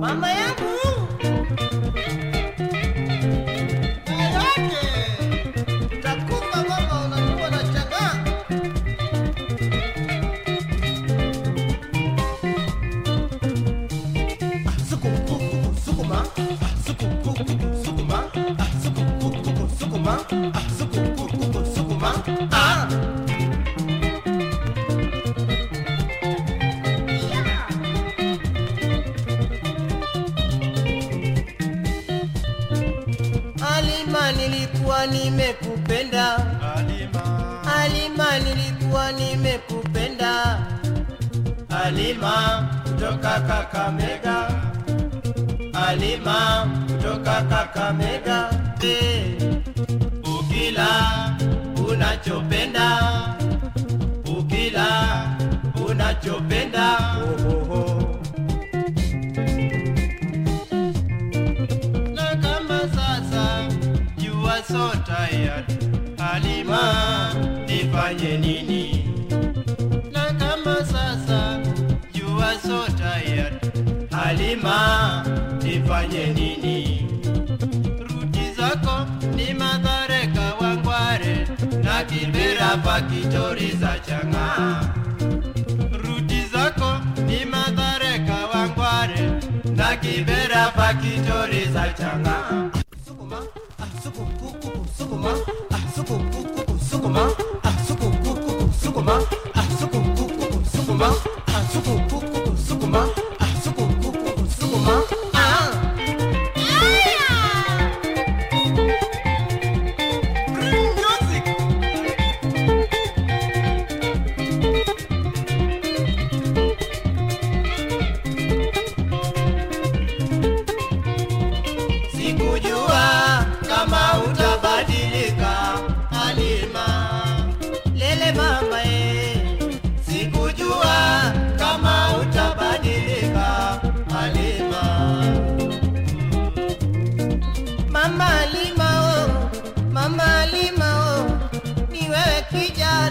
Mama yangu nilikuwa nimekupenda. Alima, nilikuwa nimekupenda. Halima kutoka Kakamega. Halima kutoka Kakamega. Hey, ukila unachopenda, ukila unachopenda. Oh, oh. So tired Halima nifanye nini? Na kama sasa you are so tired Halima nifanye nini? Ruti zako ni madhare kawangware na kibera kitori za chang'aa ruti zako ni madhare kawangware na kibera kitori za changa sukuma ah, sukuma ah, sukuma ah, sukuma ah, sukuma ah, sukukuku,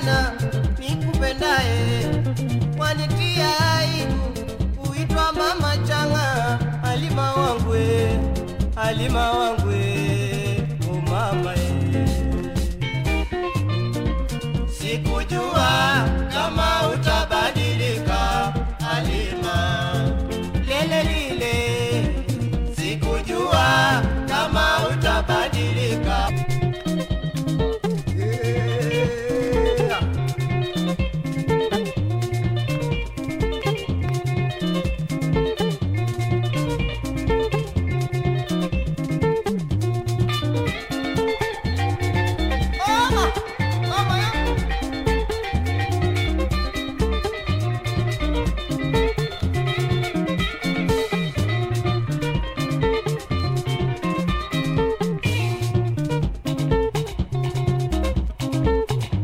kijana nikupendaye, wanitia aibu kuitwa mama changa. Halima wangu eh, Halima wangu oh mama eh. Sikujua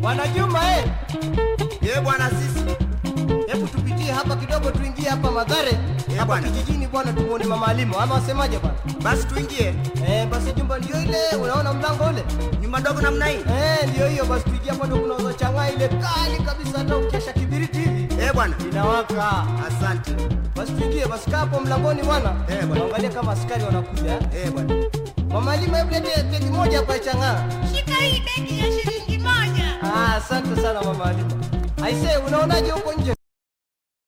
Bwana Juma eh. Ye bwana sisi. Hebu tupitie hapa kidogo tuingie hapa Madhare. Hapa bwana. kijijini bwana tumuone mama Alimo Ama wasemaje bwana? Basi tuingie. Eh, basi jumba ndio ile unaona mlango ule? Nyumba ndogo namna hii. Eh, ndio hiyo basi tuingie hapo ndio kunauza chang'aa ile kali kabisa hata ukesha kibiriti hivi Eh bwana. inawaka. Asante. Basi tuingie basi kaa hapo mlangoni bwana. Eh, bwana. Angalia kama askari wanakuja. eh. Bwana. Mama Alimo, hebu lete begi moja hapa changa. chang'aa. Shika hii begi ya shilingi moja. Ah, asante sana mama Halima. Aisee, unaonaje huko nje?